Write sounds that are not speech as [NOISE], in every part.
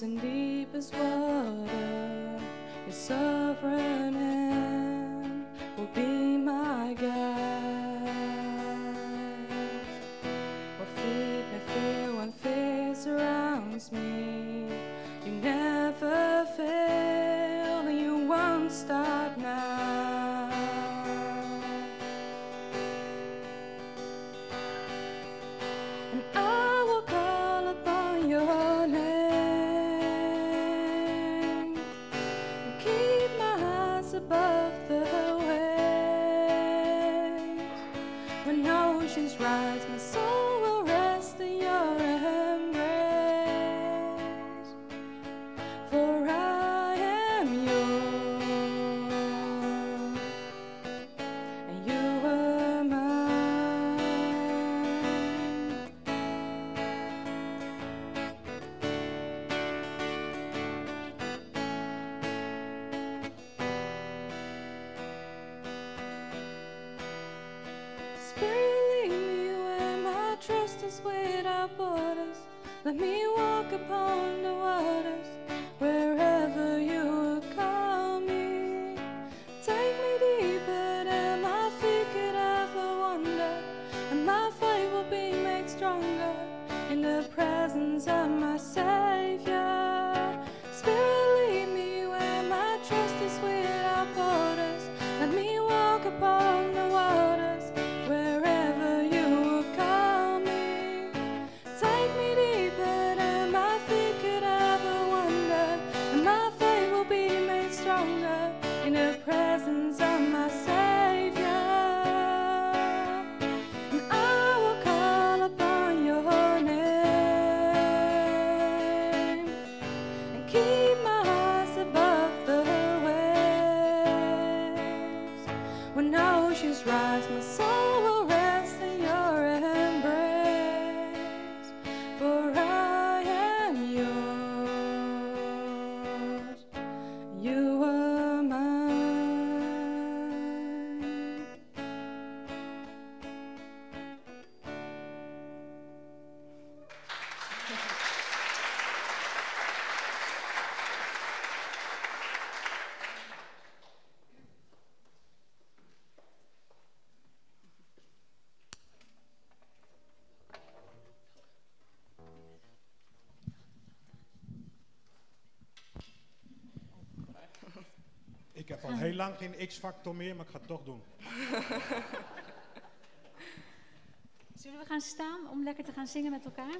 and deep as water, you're sovereign. emotions rise, my soul. lang geen X-factor meer, maar ik ga het toch doen. [LAUGHS] Zullen we gaan staan om lekker te gaan zingen met elkaar?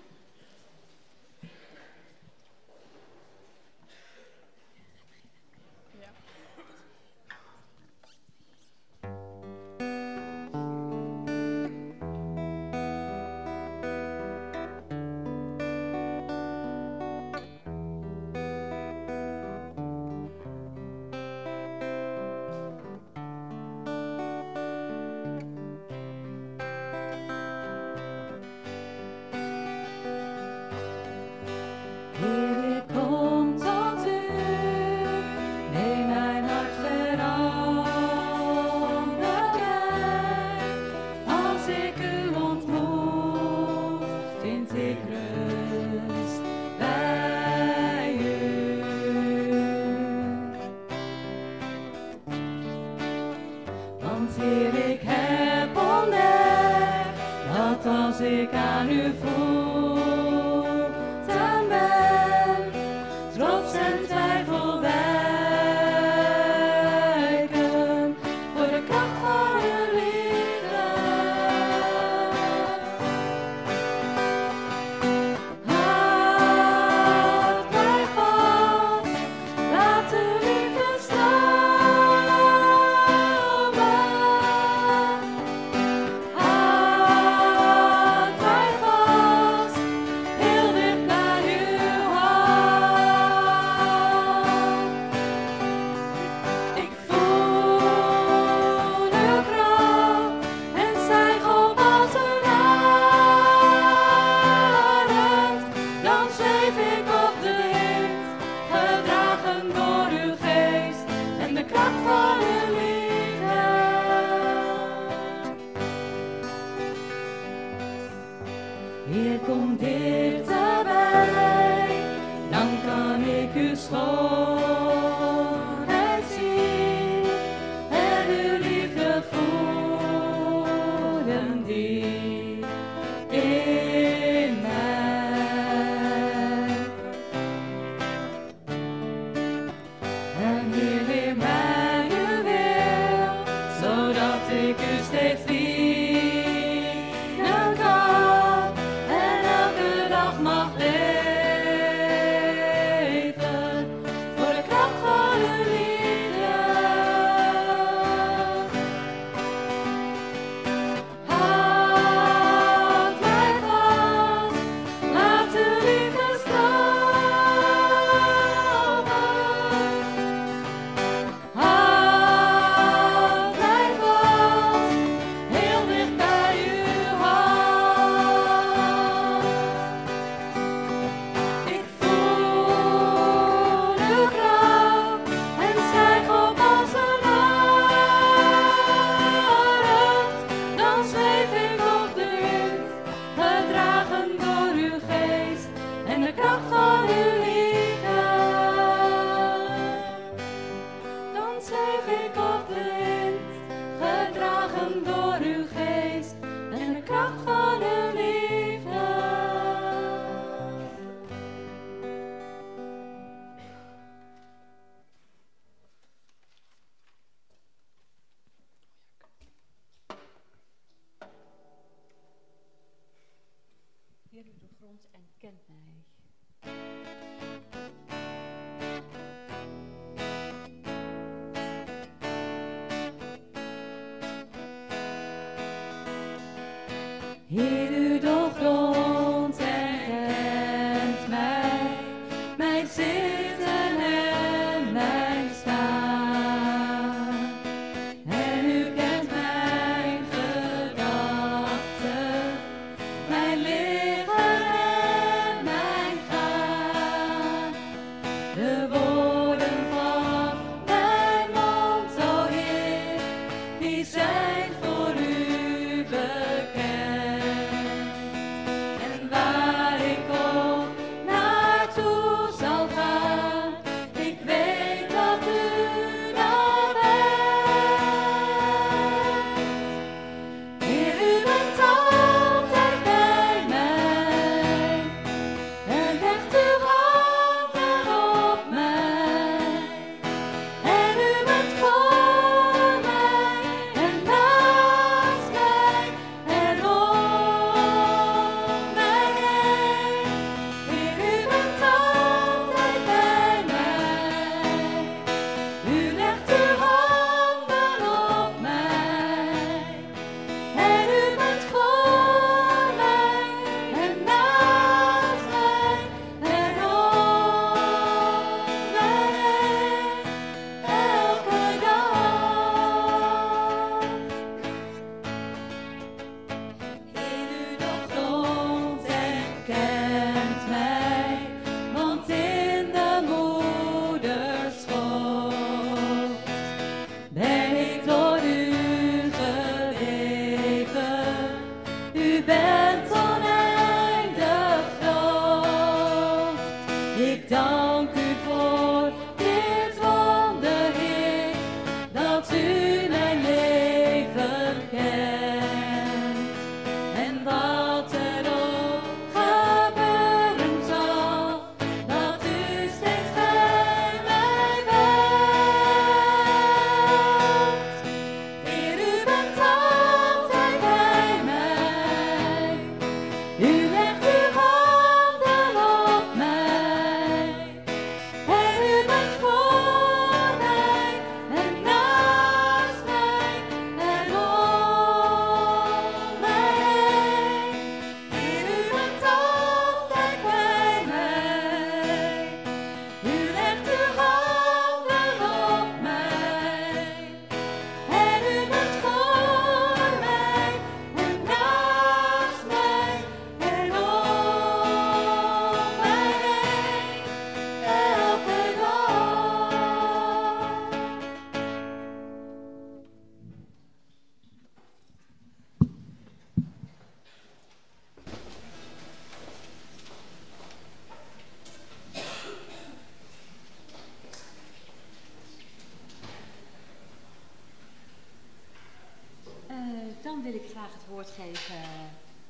Wil ik graag het woord geven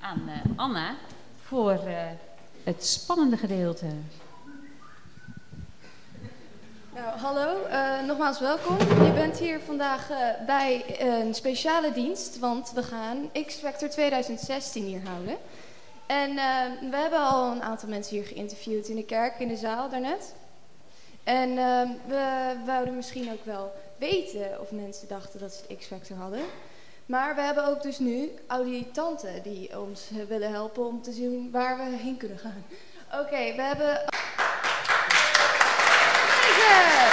aan eh, Anna voor eh, het spannende gedeelte. Nou, hallo, eh, nogmaals welkom. Je bent hier vandaag eh, bij een speciale dienst, want we gaan X-Factor 2016 hier houden. En eh, we hebben al een aantal mensen hier geïnterviewd in de kerk, in de zaal daarnet. En eh, we wouden misschien ook wel weten of mensen dachten dat ze X-Factor hadden. Maar we hebben ook dus nu auditanten die ons eh, willen helpen om te zien waar we heen kunnen gaan. Oké, we hebben deze.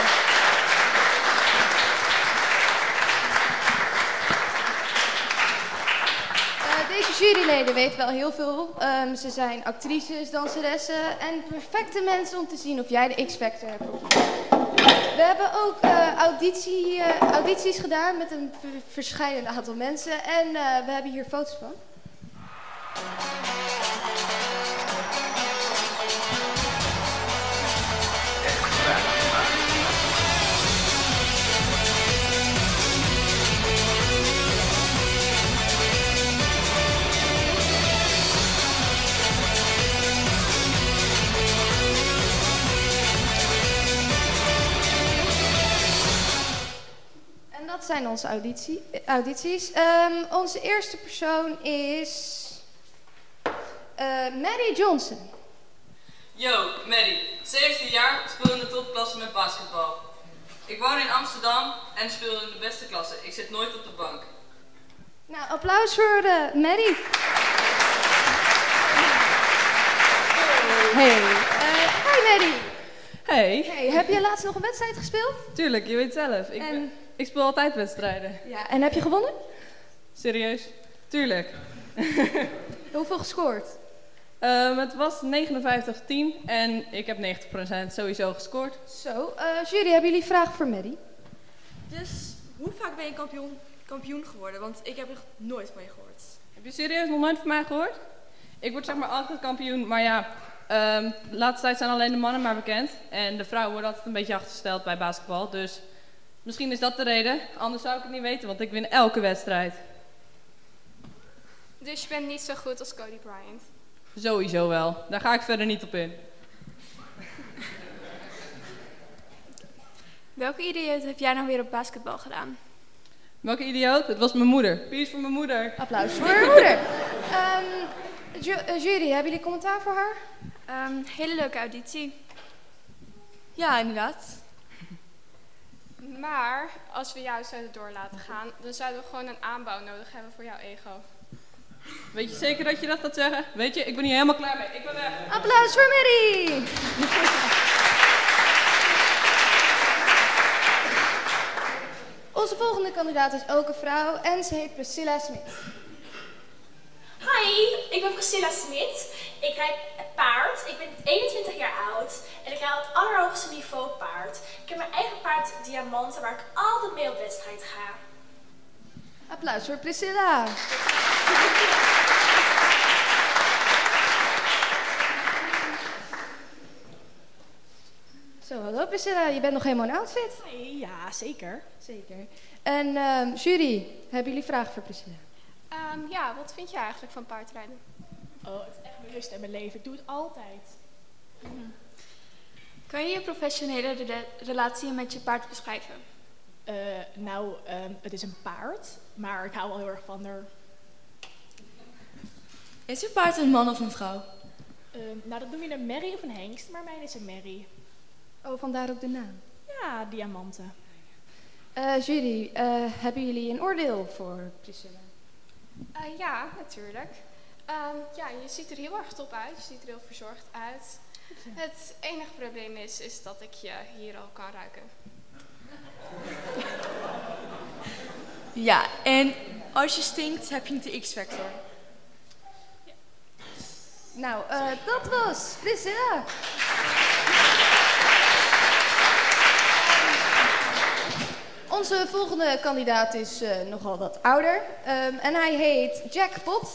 Eh, deze juryleden weten wel heel veel. Ehm, ze zijn actrices, danseressen en perfecte mensen om te zien of jij de X-Factor hebt. We hebben ook eh, eh, audities gedaan met een ver- verschillend aantal mensen. En eh, we hebben hier foto's van. Zijn onze auditie, audities. Ehm, onze eerste persoon is eh Maddie Johnson. Yo, Maddie, 17 jaar, speel in de topklasse met basketbal. Ik woon in Amsterdam en speel in de beste klasse. Ik zit nooit op de bank. Nou, applaus voor eh Maddie. Hey. Eh, hi Maddie. Hey, Hey, heb je laatst nog een wedstrijd gespeeld? tuurlijk, je weet zelf. Ik, En- ik speel altijd wedstrijden. Ja. En heb je gewonnen? Serieus? Tuurlijk. [LAUGHS] Hoeveel gescoord? Ehm, het was 59-10 en ik heb 90% sowieso gescoord. Zo, eh jury, hebben jullie vragen voor Maddie? Dus hoe vaak ben je kampioen, kampioen geworden? Want ik heb echt nooit van je gehoord. Heb je serieus nog nooit van mij gehoord? Ik word zeg maar altijd kampioen, maar ja, ehm, de laatste tijd zijn alleen de mannen maar bekend. En de vrouwen worden altijd een beetje achtergesteld bij basketbal. Dus misschien is dat de reden. Anders zou ik het niet weten, want ik win elke wedstrijd. Dus je bent niet zo goed als Cody Bryant. Sowieso wel. Daar ga ik verder niet op in. Welke idioot heb jij nou weer op basketbal gedaan? Welke idioot? Het was mijn moeder. Peace voor mijn moeder. Applaus voor haar moeder. Ehm, ju- eh, jury, hebben jullie commentaar voor haar? Ehm, hele leuke auditie. Ja, inderdaad. Maar als we jou zouden door laten gaan, dan zouden we gewoon een aanbouw nodig hebben voor jouw ego. Weet je zeker dat je dat gaat zeggen? Weet je, ik ben hier helemaal klaar mee. Ik ben weg. Applaus voor Maddie. Onze volgende kandidaat is ook een vrouw en ze heet Priscilla Smit. Hi, ik ben Priscilla Smit. Ik rijd paard. Ik ben 21 jaar oud en ik rijd op het allerhoogste niveau Diamanten waar ik altijd mee op wedstrijd ga. Applaus voor Priscilla. Zo, hallo Priscilla, je bent nog helemaal in outfit. Ja, zeker. Zeker. En ehm, jury, hebben jullie vragen voor Priscilla? Ehm, ja, wat vind jij eigenlijk van paardrijden? Oh, het is echt mijn rust en mijn leven. Ik doe het altijd. Kan je je professionele rela- relatie met je paard beschrijven? Eh, nou, ehm, het is een paard, maar ik hou wel heel erg van haar. Is je paard een man of een vrouw? Ehm, nou, dat noem je een merrie of een hengst, maar mijn is een merrie. Oh, vandaar ook de naam. Ja, diamanten. Eh, jury, eh, hebben jullie een oordeel voor Priscilla? Eh, ja, natuurlijk. Ehm, ja, je ziet er heel erg top uit. Je ziet er heel verzorgd uit. Het enige probleem is, is dat ik je hier al kan ruiken. Ja, en als je stinkt, heb je niet de X-factor. Nou, eh, dat was Priscilla. Onze volgende kandidaat is eh, nogal wat ouder. Ehm, en hij heet Jack Pot.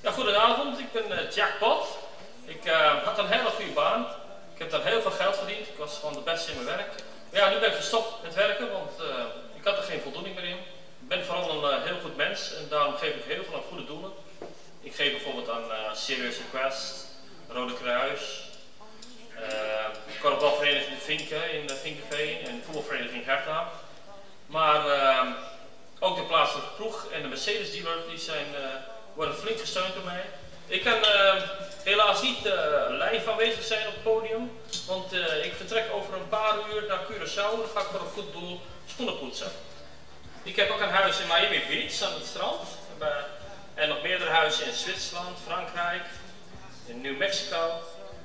Ja, goedenavond, ik ben eh, Jack Pot. Ik eh, had een hele goede baan. Ik heb daar heel veel geld verdiend. Ik was gewoon de beste in mijn werk. Ja, nu ben ik gestopt met werken, want eh, ik had er geen voldoening meer in. Ik ben vooral een eh, heel goed mens en daarom geef ik heel veel aan goede doelen. Ik geef bijvoorbeeld aan Serious Request, Rode Kruis, korfbalvereniging Vinken in de Vinkenveen en voetbalvereniging Herta. Maar ook de plaatselijke ploeg en de Mercedes dealer die zijn, worden flink gesteund door mij. Ik kan uh, helaas niet uh, live aanwezig zijn op het podium, want ik vertrek over een paar uur naar Curaçao. Dan ga ik voor een goed doel schoenen. Ik heb ook een huis in Miami Beach aan het strand. En nog meerdere huizen in Zwitserland, Frankrijk, in New Mexico.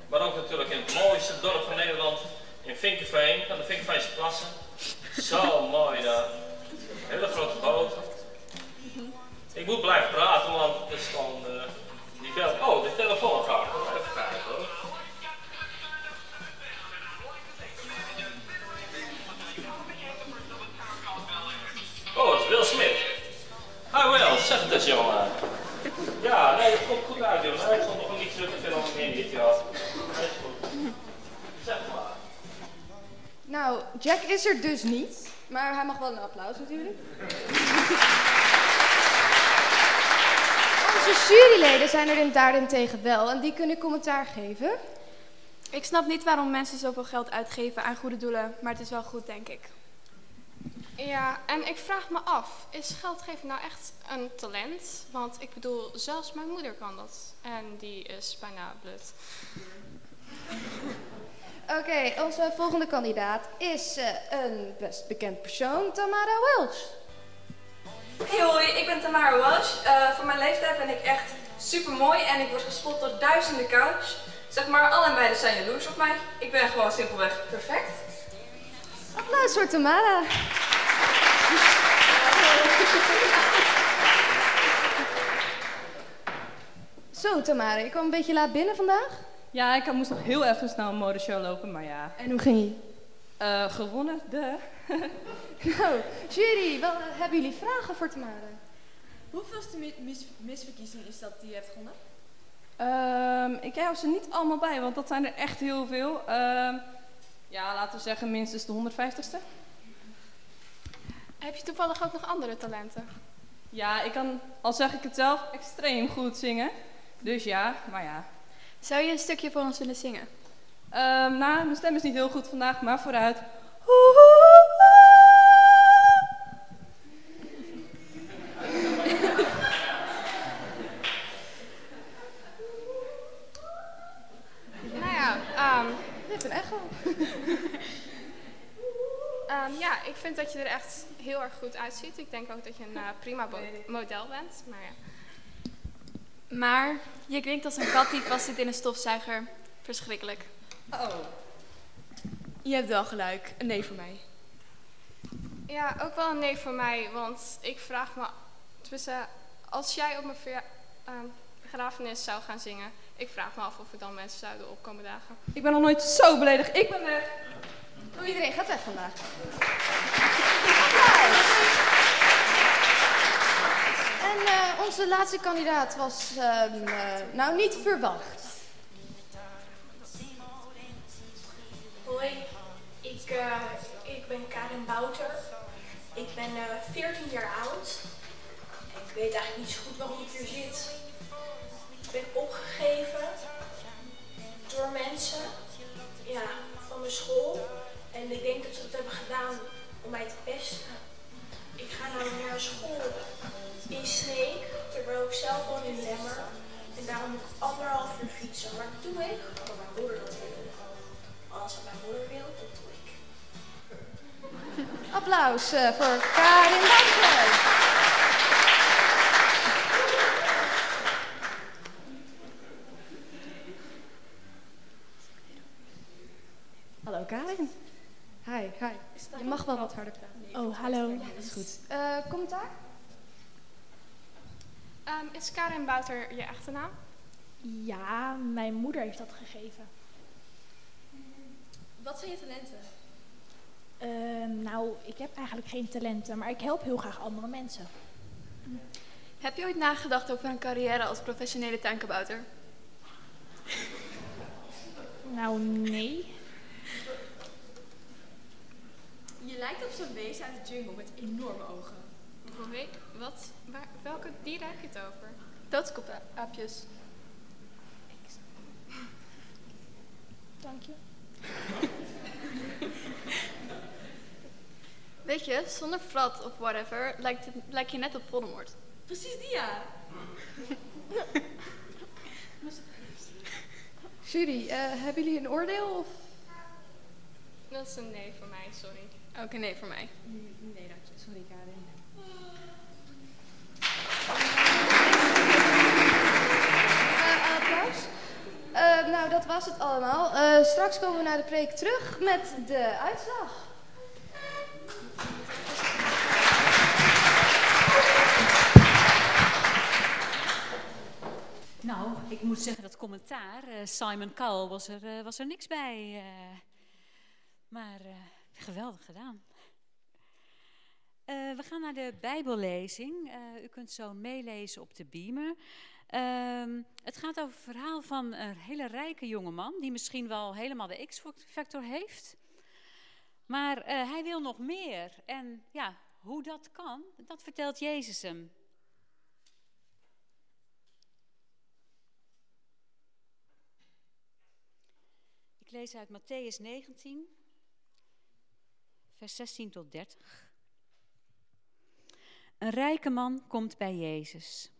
Maar ook natuurlijk in het mooiste dorp van Nederland, in Vinkenveen, aan de Vinkenveense plassen. Zo [LAUGHS] mooi daar. Hele grote boot. Ik moet blijven praten, want het is gewoon... Uh, Oh, de telefoon gaat. Even kijken hoor. Oh, het is Will Smith. Ah, Will, zeg het eens, jongen. Ja, nee, dat komt goed uit, jongen. Ik stond nog niet terug te filmen in dit jaar. Zeg maar. Nou, Jack is er dus niet, maar hij mag wel een applaus natuurlijk. [LAUGHS] Onze juryleden zijn er daarentegen wel en die kunnen commentaar geven. Ik snap niet waarom mensen zoveel geld uitgeven aan goede doelen, maar het is wel goed, denk ik. Ja, en ik vraag me af, is geld geven nou echt een talent? Want ik bedoel, zelfs mijn moeder kan dat. En die is bijna blut. [LAUGHS] Oké, okay, onze volgende kandidaat is uh, een best bekend persoon, Tamara Welsh. Hey hoi, ik ben Tamara Welsh. Uh, voor mijn leeftijd ben ik echt super mooi en ik word gespot door duizenden coach. Zeg maar, alle meiden zijn jaloers op mij. Ik ben gewoon simpelweg perfect. Applaus voor Tamara. [LAUGHS] Zo Tamara, ik kwam een beetje laat binnen vandaag. Ja, ik moest nog heel even snel een modeshow lopen, maar ja. En hoe ging je? Uh, gewonnen, de. Nou, jury, wel, hebben jullie vragen voor Tamara? Hoeveelste mis misverkiezing is dat die je hebt gewonnen? Um, ik heb ze niet allemaal bij, want dat zijn er echt heel veel. Um, ja, laten we zeggen minstens de 150ste. Heb je toevallig ook nog andere talenten? Ja, ik kan, al zeg ik het zelf, extreem goed zingen. Dus ja, maar ja. Zou je een stukje voor ons willen zingen? Um, nou, mijn stem is niet heel goed vandaag, maar vooruit. Nou ja, um, je hebt een echo. Um, ja, ik vind dat je er echt heel erg goed uitziet. Ik denk ook dat je een uh, prima model bent. Maar, ja. maar je klinkt als een kat die vast zit in een stofzuiger. Verschrikkelijk. Oh. Je hebt wel gelijk. Een nee voor mij. Ja, ook wel een nee voor mij. Want ik vraag me... Tussen, als jij op mijn ver, uh, begrafenis zou gaan zingen... Ik vraag me af of er dan mensen zouden opkomen dagen. Ik ben nog nooit zo beledigd. Ik ben weg. Oh, iedereen gaat weg vandaag. En uh, onze laatste kandidaat was uh, uh, nou niet verwacht. Hoi, ik, ik ben Karin Bouter. Ik ben 14 jaar oud. Ik weet eigenlijk niet zo goed waarom ik hier zit. Ik ben opgegeven Applaus uh, voor Karin Banker. Hallo Karin. Hi, hi. Je mag wel wat harder praten. Oh, hallo. Dat is goed. Uh, commentaar? Um, is Karin Bouter je echte naam? Ja, mijn moeder heeft dat gegeven. Wat zijn je talenten? Uh, nou, ik heb eigenlijk geen talenten, maar ik help heel graag andere mensen. Heb je ooit nagedacht over een carrière als professionele tuinkabouter? Nou, nee. Je lijkt op zo'n wezen uit de jungle met enorme ogen. Wat? Waar, welke dieren heb je het over? Doodskopaapjes. Dank je. [LAUGHS] Weet je, zonder frat of whatever lijkt, het, lijkt je net op Voldemort. Precies die ja. Jury, eh, hebben jullie een oordeel? Of? Dat is een nee voor mij, sorry. Ook een nee voor mij. Nee, dank je. Sorry, Karin. Eh, applaus. Eh, nou, dat was het allemaal. Eh, straks komen we naar de preek terug met de uitslag. Nou, ik moet zeggen dat commentaar, eh, Simon Cowell, was er, eh, was er niks bij. eh. maar geweldig gedaan. We gaan naar de Bijbellezing. U kunt zo meelezen op de beamer. Ehm, het gaat over het verhaal van een hele rijke jongeman... die misschien wel helemaal de X-factor heeft. Maar hij wil nog meer. En ja, hoe dat kan, dat vertelt Jezus hem. Ik lees uit Matthäus 19, vers 16 tot 30. Een rijke man komt bij Jezus.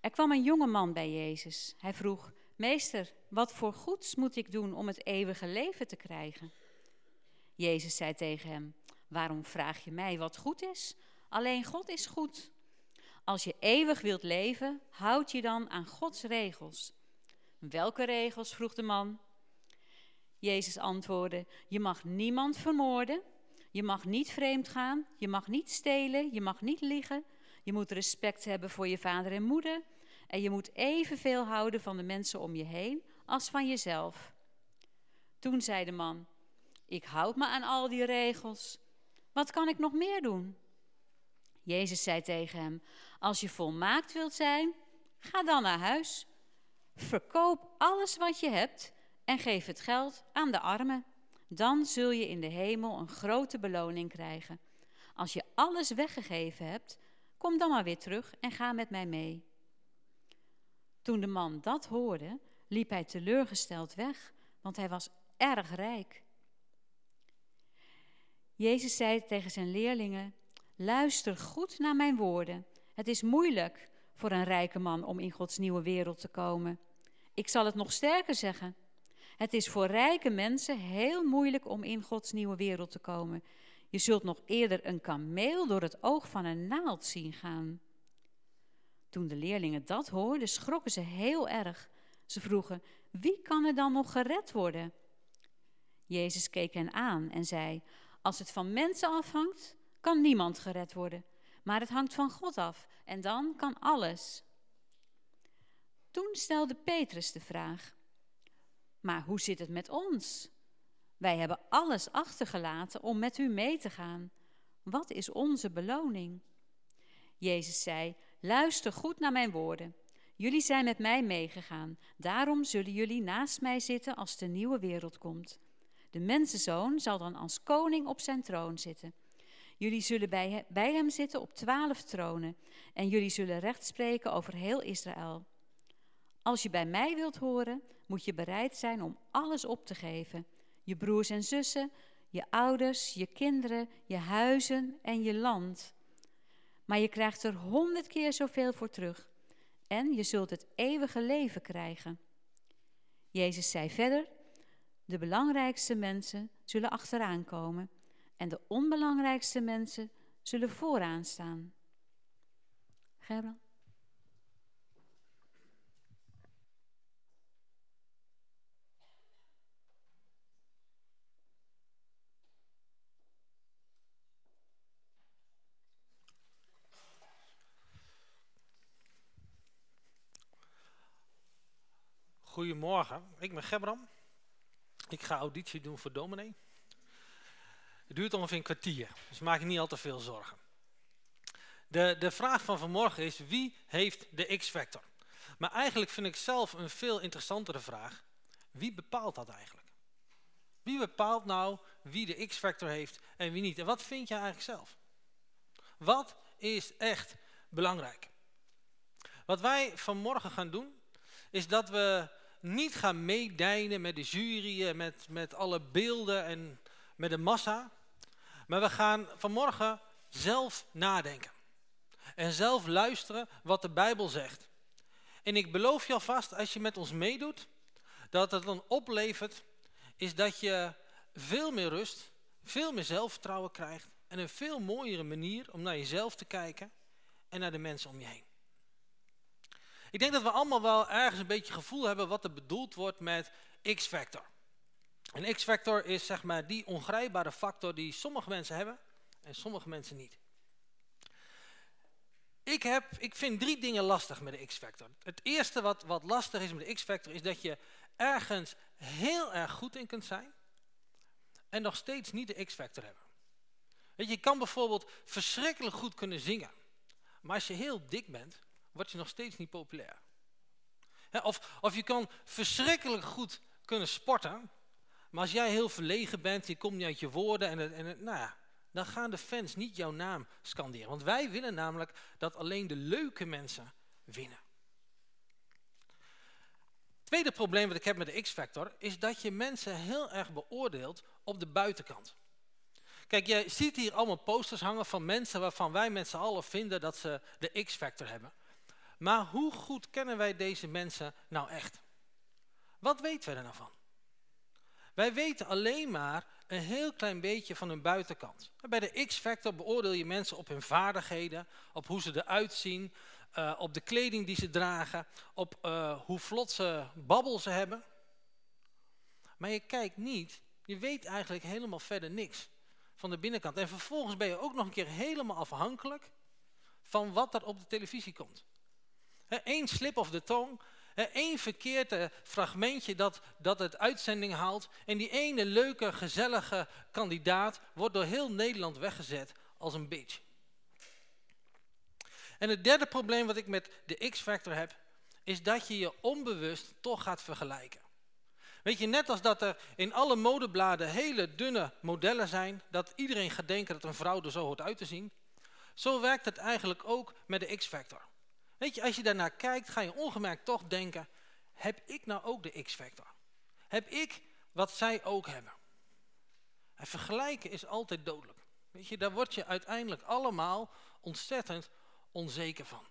Er kwam een jonge man bij Jezus. Hij vroeg: Meester, wat voor goeds moet ik doen om het eeuwige leven te krijgen? Jezus zei tegen hem: Waarom vraag je mij wat goed is? Alleen God is goed. Als je eeuwig wilt leven, houd je dan aan Gods regels. Welke regels? vroeg de man. Jezus antwoordde: Je mag niemand vermoorden. Je mag niet vreemd gaan. Je mag niet stelen. Je mag niet liegen. Je moet respect hebben voor je vader en moeder. En je moet evenveel houden van de mensen om je heen als van jezelf. Toen zei de man: Ik houd me aan al die regels. Wat kan ik nog meer doen? Jezus zei tegen hem: Als je volmaakt wilt zijn, ga dan naar huis. Verkoop alles wat je hebt en geef het geld aan de armen. Dan zul je in de hemel een grote beloning krijgen. Als je alles weggegeven hebt, kom dan maar weer terug en ga met mij mee. Toen de man dat hoorde, liep hij teleurgesteld weg, want hij was erg rijk. Jezus zei tegen zijn leerlingen: Luister goed naar mijn woorden. Het is moeilijk voor een rijke man om in Gods nieuwe wereld te komen. Ik zal het nog sterker zeggen. Het is voor rijke mensen heel moeilijk om in Gods nieuwe wereld te komen. Je zult nog eerder een kameel door het oog van een naald zien gaan. Toen de leerlingen dat hoorden, schrokken ze heel erg. Ze vroegen: Wie kan er dan nog gered worden? Jezus keek hen aan en zei: Als het van mensen afhangt, kan niemand gered worden. Maar het hangt van God af en dan kan alles. Toen stelde Petrus de vraag: Maar hoe zit het met ons? Wij hebben alles achtergelaten om met u mee te gaan. Wat is onze beloning? Jezus zei: Luister goed naar mijn woorden. Jullie zijn met mij meegegaan. Daarom zullen jullie naast mij zitten als de nieuwe wereld komt. De mensenzoon zal dan als koning op zijn troon zitten. Jullie zullen bij, he- bij hem zitten op twaalf tronen. En jullie zullen recht spreken over heel Israël. Als je bij mij wilt horen, moet je bereid zijn om alles op te geven. Je broers en zussen, je ouders, je kinderen, je huizen en je land. Maar je krijgt er honderd keer zoveel voor terug. En je zult het eeuwige leven krijgen. Jezus zei verder: De belangrijkste mensen zullen achteraan komen. En de onbelangrijkste mensen zullen vooraan staan. Gerbrand? Goedemorgen, ik ben Gebram. Ik ga auditie doen voor dominee. Het duurt ongeveer een kwartier, dus maak je niet al te veel zorgen. De, de vraag van vanmorgen is, wie heeft de X-factor? Maar eigenlijk vind ik zelf een veel interessantere vraag. Wie bepaalt dat eigenlijk? Wie bepaalt nou wie de X-factor heeft en wie niet? En wat vind je eigenlijk zelf? Wat is echt belangrijk? Wat wij vanmorgen gaan doen, is dat we niet gaan meedijnen met de jury, met, met alle beelden en met de massa. Maar we gaan vanmorgen zelf nadenken. En zelf luisteren wat de Bijbel zegt. En ik beloof je alvast, als je met ons meedoet, dat het dan oplevert, is dat je veel meer rust, veel meer zelfvertrouwen krijgt. En een veel mooiere manier om naar jezelf te kijken en naar de mensen om je heen. Ik denk dat we allemaal wel ergens een beetje gevoel hebben wat er bedoeld wordt met X-factor. En X-factor is zeg maar die ongrijpbare factor die sommige mensen hebben en sommige mensen niet. Ik, heb, ik vind drie dingen lastig met de X-factor. Het eerste wat, wat lastig is met de X-factor is dat je ergens heel erg goed in kunt zijn en nog steeds niet de X-factor hebben. Weet je, je kan bijvoorbeeld verschrikkelijk goed kunnen zingen, maar als je heel dik bent, word je nog steeds niet populair. of, of je kan verschrikkelijk goed kunnen sporten, maar als jij heel verlegen bent, je komt niet uit je woorden en, en nou ja, dan gaan de fans niet jouw naam scanderen. Want wij willen namelijk dat alleen de leuke mensen winnen. Tweede probleem wat ik heb met de X-factor is dat je mensen heel erg beoordeelt op de buitenkant. Kijk, je ziet hier allemaal posters hangen van mensen waarvan wij met z'n allen vinden dat ze de X-factor hebben. Maar hoe goed kennen wij deze mensen nou echt? Wat weten we er nou van? Wij weten alleen maar een heel klein beetje van hun buitenkant. Bij de X-factor beoordeel je mensen op hun vaardigheden, op hoe ze eruit zien, uh, op de kleding die ze dragen, op uh, hoe vlot ze babbel ze hebben. Maar je kijkt niet, je weet eigenlijk helemaal verder niks van de binnenkant. En vervolgens ben je ook nog een keer helemaal afhankelijk van wat er op de televisie komt. Eén slip of de tong, één verkeerd fragmentje dat, dat het uitzending haalt. En die ene leuke, gezellige kandidaat wordt door heel Nederland weggezet als een bitch. En het derde probleem wat ik met de X-factor heb, is dat je je onbewust toch gaat vergelijken. Weet je, net als dat er in alle modebladen hele dunne modellen zijn, dat iedereen gaat denken dat een vrouw er zo hoort uit te zien. Zo werkt het eigenlijk ook met de X-factor. Weet je, als je daarnaar kijkt, ga je ongemerkt toch denken, heb ik nou ook de X-factor? Heb ik wat zij ook hebben? En vergelijken is altijd dodelijk. Weet je, daar word je uiteindelijk allemaal ontzettend onzeker van.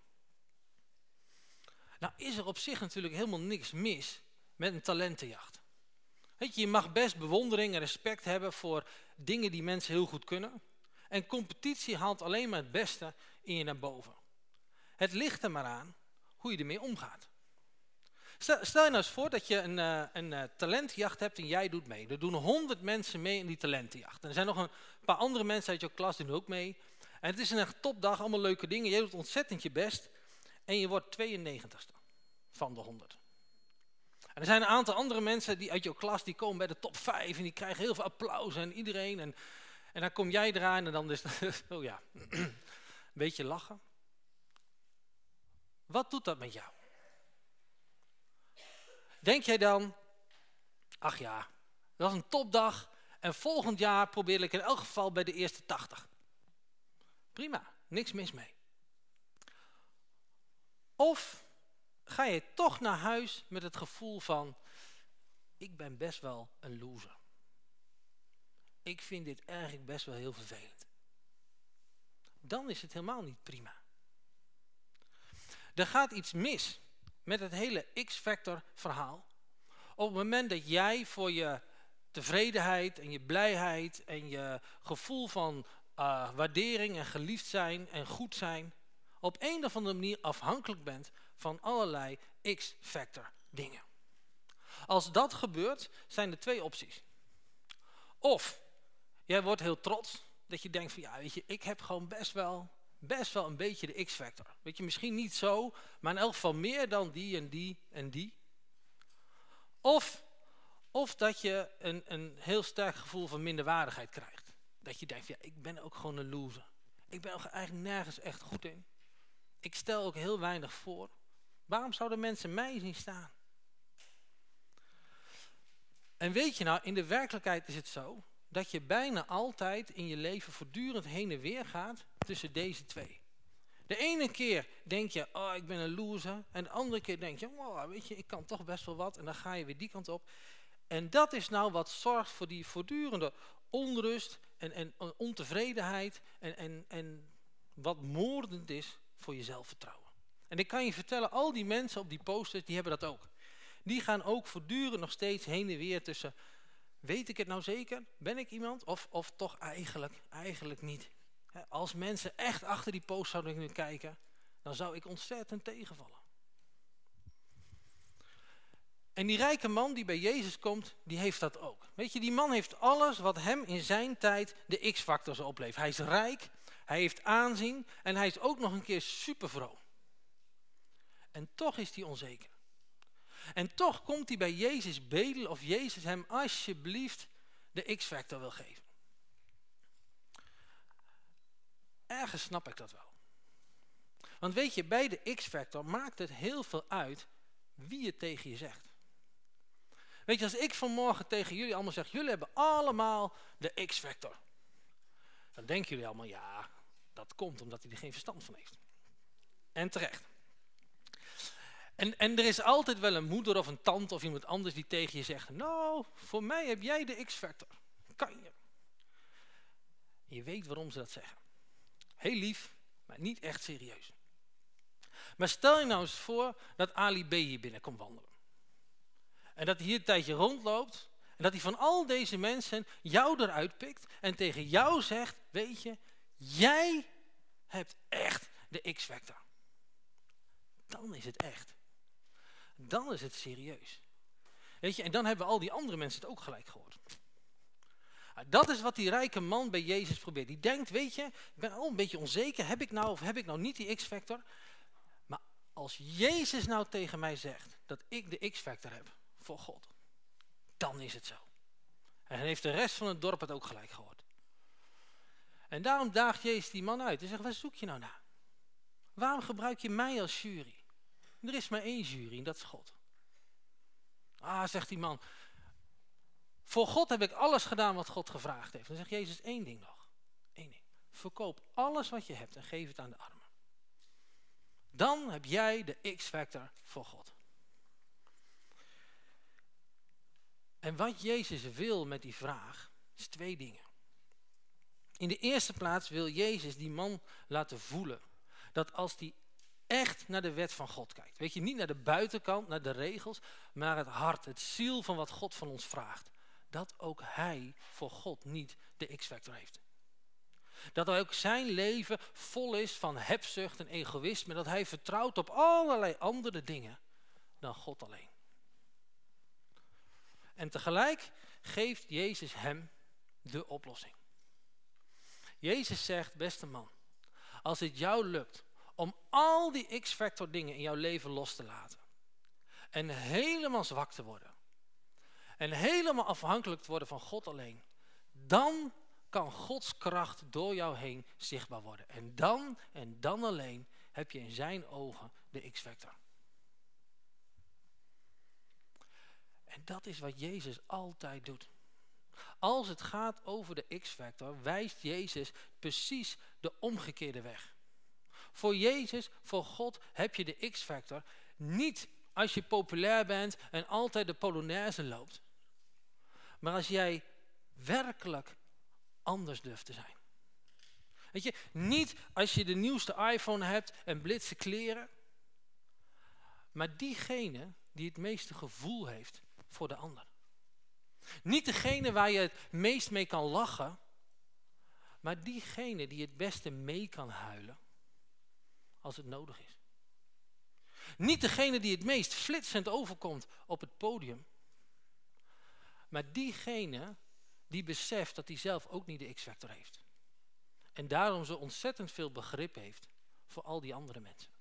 Nou is er op zich natuurlijk helemaal niks mis met een talentenjacht. Weet je, je mag best bewondering en respect hebben voor dingen die mensen heel goed kunnen. En competitie haalt alleen maar het beste in je naar boven. Het ligt er maar aan hoe je ermee omgaat. Stel, je nou eens voor dat je een, uh, een uh, talentjacht hebt en jij doet mee. Er doen honderd mensen mee in die talentenjacht. En er zijn nog een paar andere mensen uit jouw klas die doen ook mee. En het is een echt topdag, allemaal leuke dingen. Jij doet ontzettend je best. En je wordt 92ste van de 100. En er zijn een aantal andere mensen die uit jouw klas, die komen bij de top 5 en die krijgen heel veel applaus en iedereen. En, en dan kom jij eraan en dan is het, [LAUGHS] oh ja, [CLEARS THROAT] een beetje lachen. Wat doet dat met jou? Denk jij dan, ach ja, dat was een topdag en volgend jaar probeer ik in elk geval bij de eerste 80. Prima, niks mis mee. Of ga je toch naar huis met het gevoel van, ik ben best wel een loser. Ik vind dit eigenlijk best wel heel vervelend. Dan is het helemaal niet prima. Er gaat iets mis met het hele X-factor verhaal. Op het moment dat jij voor je tevredenheid en je blijheid en je gevoel van uh, waardering en geliefd zijn en goed zijn, op een of andere manier afhankelijk bent van allerlei X-factor dingen. Als dat gebeurt, zijn er twee opties. Of jij wordt heel trots, dat je denkt van ja, weet je, ik heb gewoon best wel, best wel een beetje de X-factor. Weet je, misschien niet zo, maar in elk geval meer dan die en die en die. Of, of dat je een, een heel sterk gevoel van minderwaardigheid krijgt. Dat je denkt, ja, ik ben ook gewoon een loser. Ik ben ook eigenlijk nergens echt goed in. Ik stel ook heel weinig voor. Waarom zouden mensen mij zien staan? En weet je nou, in de werkelijkheid is het zo dat je bijna altijd in je leven voortdurend heen en weer gaat tussen deze twee. De ene keer denk je, oh, ik ben een loser. En de andere keer denk je, wow, weet je, ik kan toch best wel wat. En dan ga je weer die kant op. En dat is nou wat zorgt voor die voortdurende onrust en, en ontevredenheid. En, en, en wat moordend is voor je zelfvertrouwen. En ik kan je vertellen, al die mensen op die posters, die hebben dat ook. Die gaan ook voortdurend nog steeds heen en weer tussen, weet ik het nou zeker? Ben ik iemand? Of, of toch eigenlijk, eigenlijk niet. Als mensen echt achter die post zouden kunnen kijken, dan zou ik ontzettend tegenvallen. En die rijke man die bij Jezus komt, die heeft dat ook. Weet je, die man heeft alles wat hem in zijn tijd de X-factor zou opleveren. Hij is rijk, hij heeft aanzien en hij is ook nog een keer super vroom. En toch is hij onzeker. En toch komt hij bij Jezus bedelen of Jezus hem alsjeblieft de X-factor wil geven. Ergens snap ik dat wel. Want weet je, bij de X-factor maakt het heel veel uit wie het tegen je zegt. Weet je, als ik vanmorgen tegen jullie allemaal zeg, jullie hebben allemaal de X-factor. Dan denken jullie allemaal, ja, dat komt omdat hij er geen verstand van heeft. En terecht. En, en er is altijd wel een moeder of een tante of iemand anders die tegen je zegt, nou, voor mij heb jij de X-factor. Kan je. Je weet waarom ze dat zeggen. Heel lief, maar niet echt serieus. Maar stel je nou eens voor dat Ali B hier binnen komt wandelen. En dat hij hier een tijdje rondloopt. En dat hij van al deze mensen jou eruit pikt. En tegen jou zegt, weet je, jij hebt echt de X-factor. Dan is het echt. Dan is het serieus. Weet je, en dan hebben al die andere mensen het ook gelijk gehoord. Dat is wat die rijke man bij Jezus probeert. Die denkt, weet je, ik ben al een beetje onzeker. Heb ik nou of heb ik nou niet die X-factor? Maar als Jezus nou tegen mij zegt dat ik de X-factor heb voor God, dan is het zo. En heeft de rest van het dorp het ook gelijk gehoord. En daarom daagt Jezus die man uit. Hij zegt, waar zoek je nou naar? Waarom gebruik je mij als jury? Er is maar één jury en dat is God. Ah, zegt die man, voor God heb ik alles gedaan wat God gevraagd heeft. Dan zegt Jezus één ding nog. Eén ding. Verkoop alles wat je hebt en geef het aan de armen. Dan heb jij de X-factor voor God. En wat Jezus wil met die vraag is twee dingen. In de eerste plaats wil Jezus die man laten voelen dat als die echt naar de wet van God kijkt. Weet je, niet naar de buitenkant, naar de regels, maar het hart, het ziel van wat God van ons vraagt dat ook hij voor God niet de X-factor heeft. Dat ook zijn leven vol is van hebzucht en egoïsme. Dat hij vertrouwt op allerlei andere dingen dan God alleen. En tegelijk geeft Jezus hem de oplossing. Jezus zegt, beste man, als het jou lukt om al die X-factor dingen in jouw leven los te laten. En helemaal zwak te worden en helemaal afhankelijk te worden van God alleen, dan kan Gods kracht door jou heen zichtbaar worden. En dan en dan alleen heb je in zijn ogen de X-factor. En dat is wat Jezus altijd doet. Als het gaat over de X-factor, wijst Jezus precies de omgekeerde weg. Voor Jezus, voor God, heb je de X-factor niet als je populair bent en altijd de Polonaise loopt. Maar als jij werkelijk anders durft te zijn. Weet je, niet als je de nieuwste iPhone hebt en blitse kleren. Maar diegene die het meeste gevoel heeft voor de ander. Niet degene waar je het meest mee kan lachen. Maar diegene die het beste mee kan huilen. Als het nodig is. Niet degene die het meest flitsend overkomt op het podium. Maar diegene die beseft dat hij zelf ook niet de X-factor heeft. En daarom zo ontzettend veel begrip heeft voor al die andere mensen.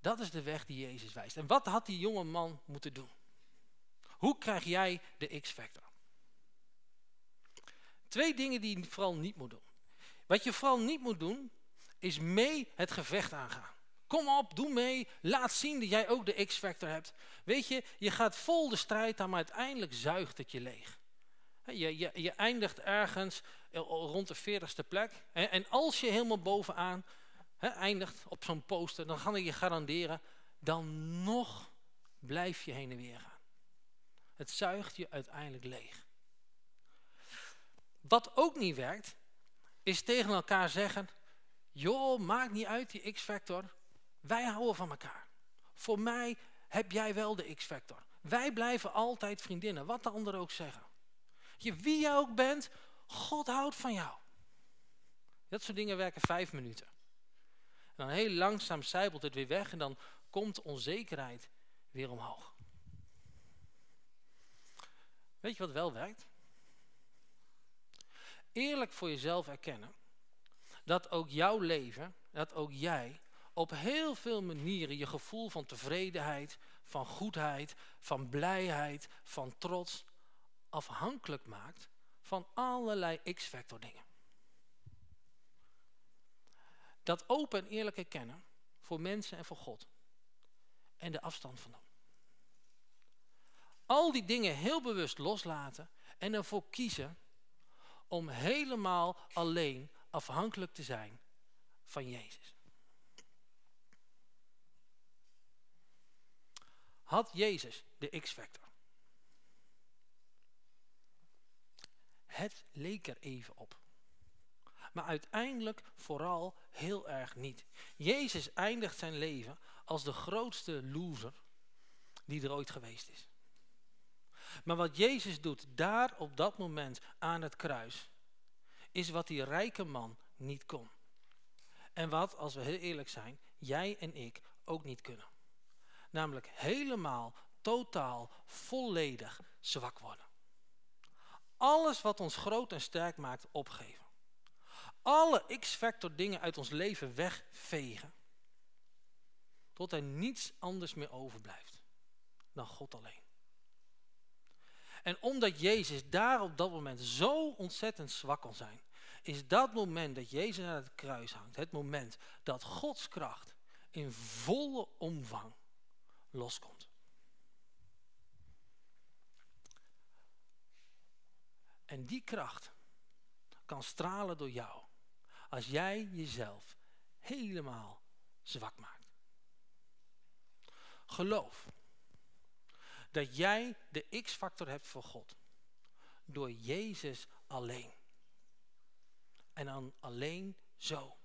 Dat is de weg die Jezus wijst. En wat had die jonge man moeten doen? Hoe krijg jij de X-factor? Twee dingen die je vooral niet moet doen. Wat je vooral niet moet doen, is mee het gevecht aangaan. Kom op, doe mee. Laat zien dat jij ook de X-factor hebt. Weet je, je gaat vol de strijd aan, maar uiteindelijk zuigt het je leeg. Je, je, je eindigt ergens eh, rond de 40ste plek. En, als je helemaal bovenaan eindigt op zo'n poster, dan kan ik je garanderen, dan nog blijf je heen en weer gaan. Het zuigt je uiteindelijk leeg. Wat ook niet werkt, is tegen elkaar zeggen, joh, maakt niet uit die X-factor, wij houden van elkaar. Voor mij heb jij wel de X-factor. Wij blijven altijd vriendinnen, wat de anderen ook zeggen. Je, wie jij ook bent, God houdt van jou. Dat soort dingen werken vijf minuten. En dan heel langzaam zijpelt het weer weg en dan komt onzekerheid weer omhoog. Weet je wat wel werkt? Eerlijk voor jezelf erkennen dat ook jouw leven, dat ook jij op heel veel manieren je gevoel van tevredenheid, van goedheid, van blijheid, van trots afhankelijk maakt van allerlei X-factor dingen. Dat open en eerlijk erkennen voor mensen en voor God. En de afstand van hem. Al die dingen heel bewust loslaten en ervoor kiezen om helemaal alleen afhankelijk te zijn van Jezus. Had Jezus de X-factor? Het leek er even op. Maar uiteindelijk vooral heel erg niet. Jezus eindigt zijn leven als de grootste loser die er ooit geweest is. Maar wat Jezus doet daar op dat moment aan het kruis, is wat die rijke man niet kon. En wat, als we heel eerlijk zijn, jij en ik ook niet kunnen. Namelijk helemaal, totaal, volledig zwak worden. Alles wat ons groot en sterk maakt opgeven. Alle X-factor dingen uit ons leven wegvegen. Tot er niets anders meer overblijft dan God alleen. En omdat Jezus daar op dat moment zo ontzettend zwak kon zijn, is dat moment dat Jezus aan het kruis hangt, het moment dat Gods kracht in volle omvang loskomt. En die kracht kan stralen door jou als jij jezelf helemaal zwak maakt. Geloof dat jij de X-factor hebt voor God. Door Jezus alleen. En dan alleen zo.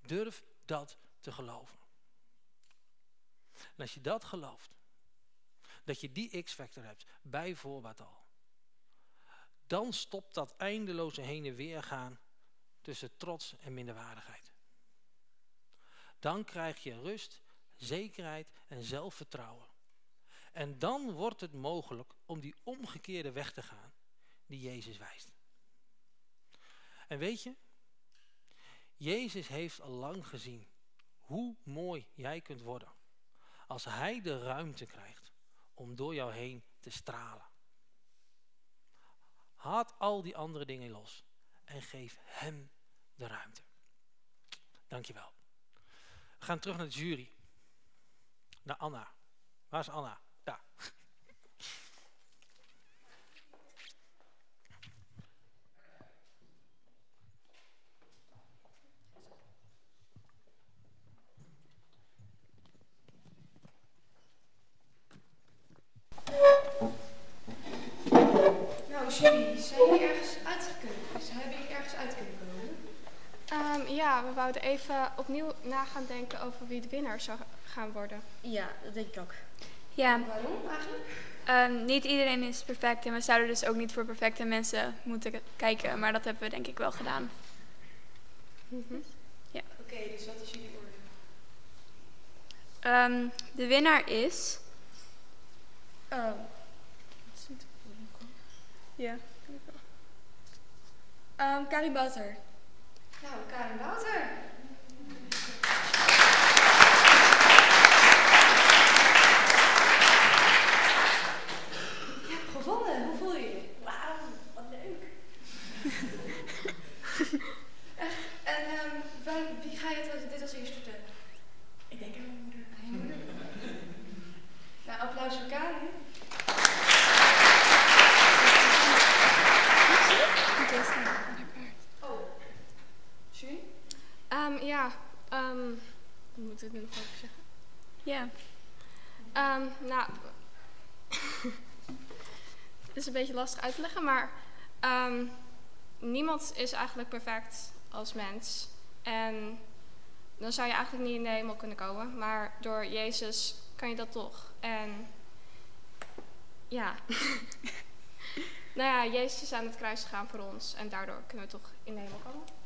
Durf dat te geloven. En als je dat gelooft, dat je die X-factor hebt, bij voorbaat al. Dan stopt dat eindeloze heen en weer gaan tussen trots en minderwaardigheid. Dan krijg je rust, zekerheid en zelfvertrouwen. En dan wordt het mogelijk om die omgekeerde weg te gaan die Jezus wijst. En weet je, Jezus heeft al lang gezien hoe mooi jij kunt worden als hij de ruimte krijgt om door jou heen te stralen. Haat al die andere dingen los en geef hem de ruimte. Dankjewel. We gaan terug naar de jury. Naar Anna. Waar is Anna? Ja. Nou, jullie zijn jullie ergens uitgekomen? Dus hebben jullie ergens uit kunnen komen? Ehm, even opnieuw na gaan denken over wie de winnaar zou gaan worden. Ja, dat denk ik ook. Ja. Waarom eigenlijk? Ehm, niet iedereen is perfect en we zouden dus ook niet voor perfecte mensen moeten kijken, maar dat hebben we denk ik wel gedaan. Ja. Oké, dus wat is jullie orde? Ehm, de winnaar is. Oh. Ja. Um, Karin Bouter. Nou, Karin Wouter. Je hebt gevonden. Hoe voel je je? Wauw, wat leuk. Echt? En ehm, waar- wie ga je het- dit als eerst vertellen? Ik denk aan mijn moeder. Aan je moeder? nou, applaus voor Karin. Moeten we het nog zeggen? Ja. Ehm, nou, [LAUGHS] het is een beetje lastig uit te leggen, maar ehm, niemand is eigenlijk perfect als mens. En dan zou je eigenlijk niet in de hemel kunnen komen, maar door Jezus kan je dat toch. En ja, [LAUGHS] nou ja, Jezus is aan het kruis gegaan voor ons en daardoor kunnen we toch in de hemel komen.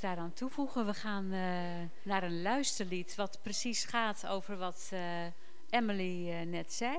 Daaraan toevoegen? We gaan eh, naar een luisterlied wat precies gaat over wat eh, Emily eh, net zei.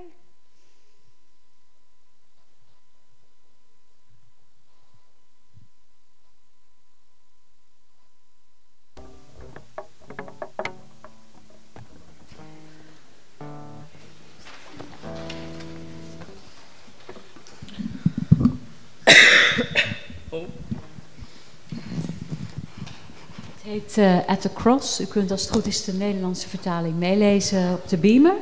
At the Cross. U kunt als het goed is de Nederlandse vertaling meelezen op de beamer.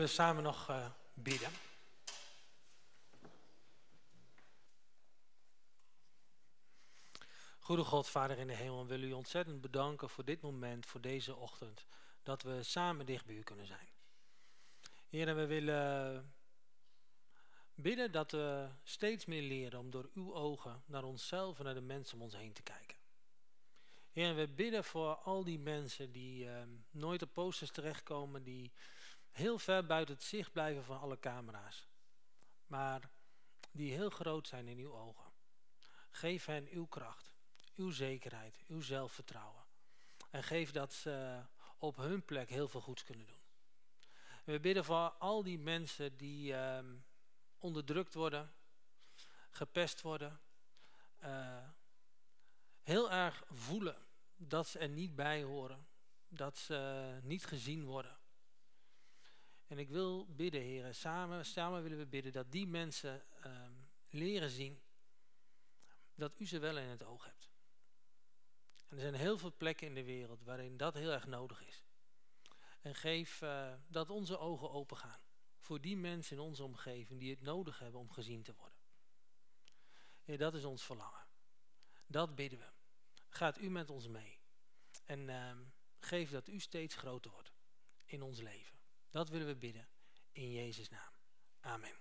We samen nog uh, bidden? Goede God, Vader in de hemel, wil u ontzettend bedanken voor dit moment, voor deze ochtend, dat we samen dicht bij u kunnen zijn. Heer, we willen bidden dat we steeds meer leren om door uw ogen naar onszelf en naar de mensen om ons heen te kijken. Heer, we bidden voor al die mensen die uh, nooit op posters terechtkomen, die heel ver buiten het zicht blijven van alle camera's, maar die heel groot zijn in uw ogen. Geef hen uw kracht, uw zekerheid, uw zelfvertrouwen. En geef dat ze op hun plek heel veel goeds kunnen doen. we bidden voor al die mensen die uh, onderdrukt worden, gepest worden, uh, heel erg voelen dat ze er niet bij horen, dat ze niet gezien worden. En ik wil bidden, heren, samen, samen willen we bidden dat die mensen uh, leren zien dat u ze wel in het oog hebt. En er zijn heel veel plekken in de wereld waarin dat heel erg nodig is. En geef uh, dat onze ogen open gaan voor die mensen in onze omgeving die het nodig hebben om gezien te worden. Ja, dat is ons verlangen. Dat bidden we. Gaat u met ons mee. En uh, geef dat u steeds groter wordt in ons leven. Dat willen we bidden in Jezus' naam. Amen.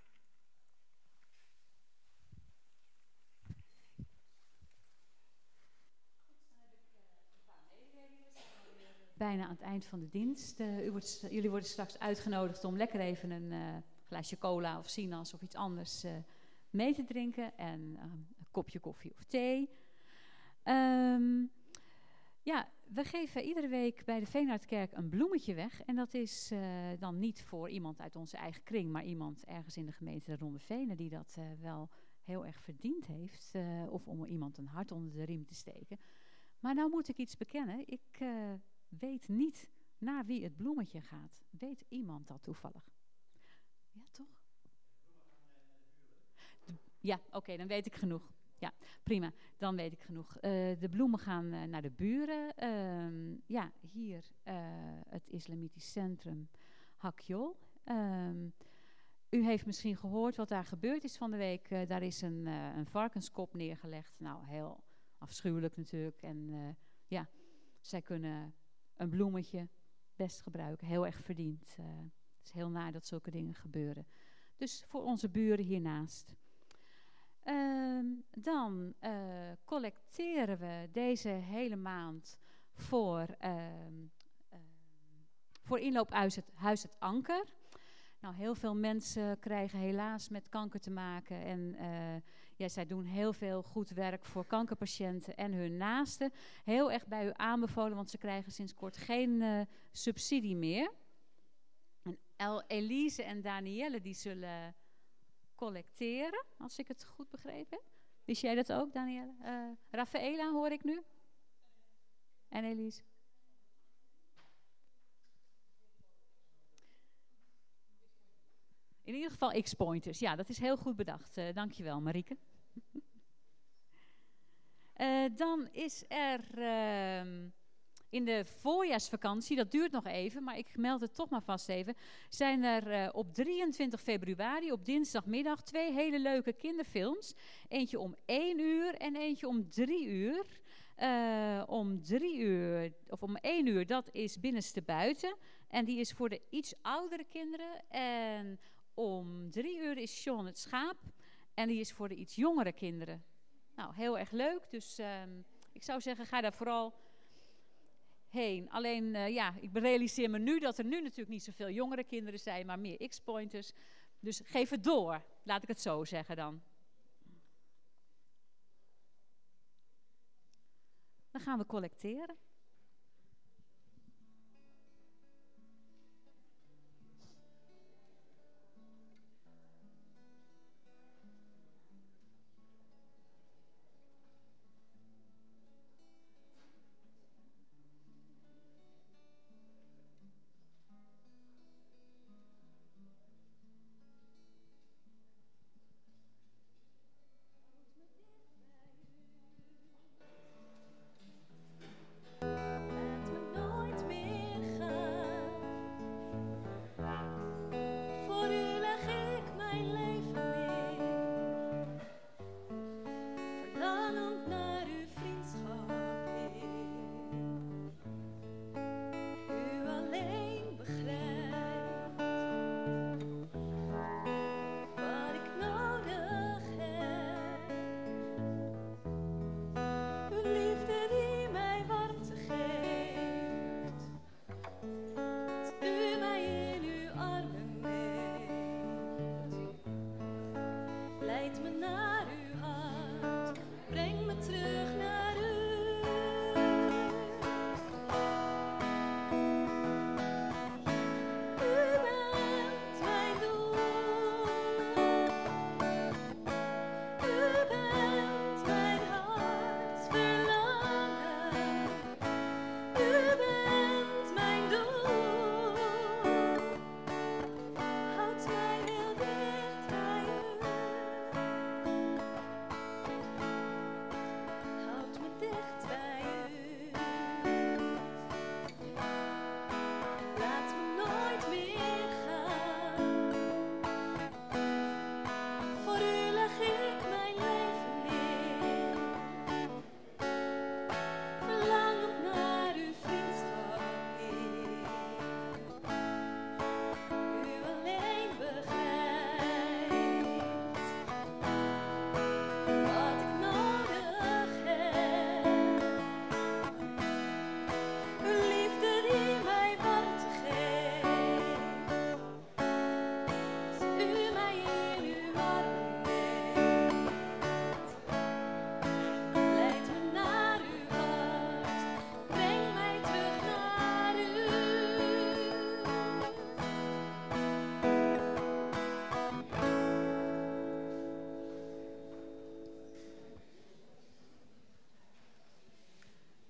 bijna aan het eind van de dienst. Uh, wordt, jullie worden straks uitgenodigd om lekker even een uh, glaasje cola of sinaas of iets anders uh, mee te drinken. En een kopje koffie of thee. Um, ja, we geven iedere week bij de Veenhardkerk een bloemetje weg. En dat is dan niet voor iemand uit onze eigen kring, maar iemand ergens in de gemeente Ronde Venen die dat wel heel erg verdiend heeft. of om iemand een hart onder de riem te steken. Maar nou moet ik iets bekennen. Ik weet niet naar wie het bloemetje gaat. Weet iemand dat toevallig? Ja, toch? ja, oké, dan weet ik genoeg. Ja, prima. Dan weet ik genoeg. Uh, de bloemen gaan uh, naar de buren. Uh, ja, hier uh, het Islamitisch Centrum Hakjol. Ehm, u heeft misschien gehoord wat daar gebeurd is van de week. daar is een, een varkenskop neergelegd. Nou, heel afschuwelijk natuurlijk. En ja, zij kunnen een bloemetje best gebruiken. Heel erg verdiend. Het is heel naar dat zulke dingen gebeuren. Dus voor onze buren hiernaast. Uh, dan uh, collecteren we deze hele maand voor, ehm, voor inloop Huis het, Huis het Anker. Nou, heel veel mensen krijgen helaas met kanker te maken. En uh, ja, zij doen heel veel goed werk voor kankerpatiënten en hun naasten. Heel erg bij u aanbevolen, want ze krijgen sinds kort geen uh, subsidie meer. En El Elise en Danielle die zullen collecteren, als ik het goed begrepen heb. Wist jij dat ook, Danielle? Uh, Rafaela hoor ik nu. En Elise. In ieder geval X-pointers. Ja, dat is heel goed bedacht. Uh, dankjewel, Marieke. uh, [LAUGHS] dan is er uh, in de voorjaarsvakantie, dat duurt nog even, maar ik meld het toch maar vast even, zijn er uh, op 23 februari, op dinsdagmiddag, twee hele leuke kinderfilms. Eentje om 1 uur en eentje om 3 uur. Uh, om drie uur, of om één uur, dat is binnenste buiten. En die is voor de iets oudere kinderen. En om drie uur is Sean het schaap. En die is voor de iets jongere kinderen. Nou, heel erg leuk. Dus um, ik zou zeggen, ga daar vooral heen. Alleen, uh, ja, ik realiseer me nu dat er nu natuurlijk niet zoveel jongere kinderen zijn, maar meer X-pointers. Dus geef het door, laat ik het zo zeggen dan. Dan gaan we collecteren.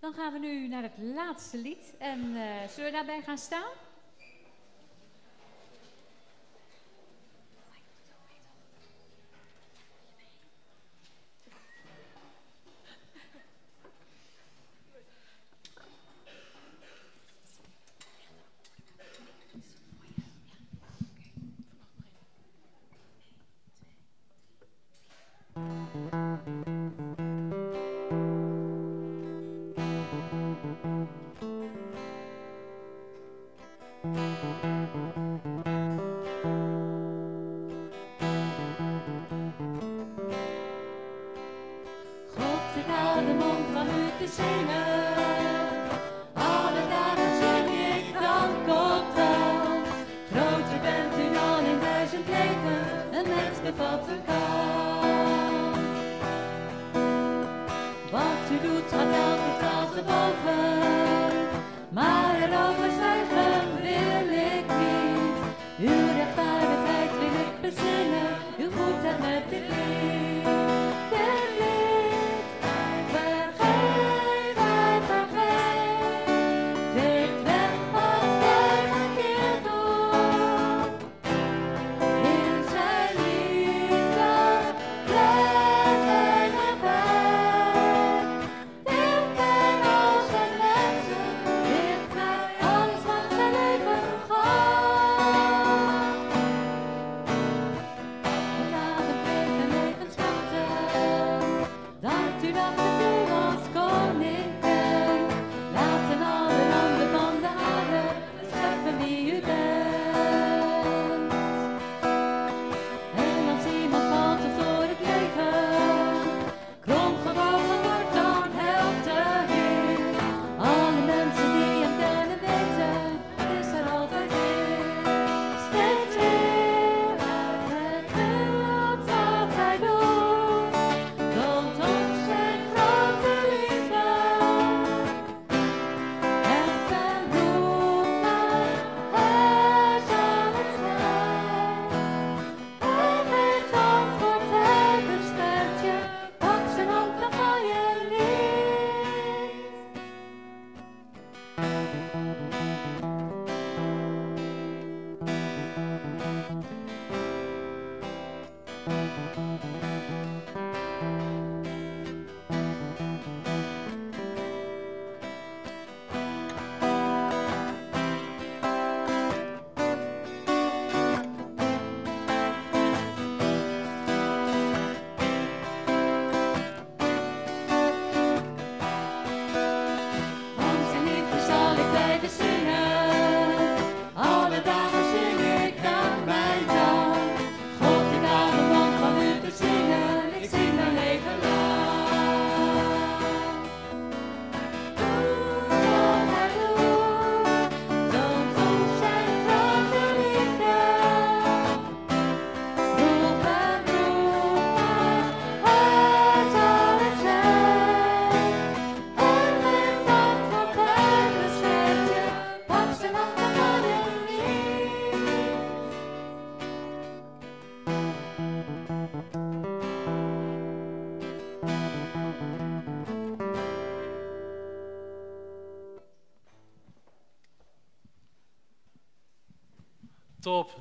Dan gaan we nu naar het laatste lied. En uh, zullen we daarbij gaan staan?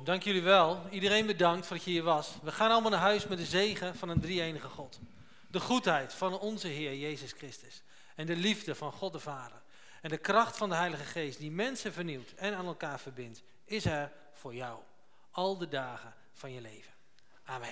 Dank jullie wel. Iedereen bedankt voor dat je hier was. We gaan allemaal naar huis met de zegen van een drie-enige God. De goedheid van onze Heer Jezus Christus. En de liefde van God de Vader. En de kracht van de Heilige Geest die mensen vernieuwt en aan elkaar verbindt, is er voor jou. Al de dagen van je leven. Amen.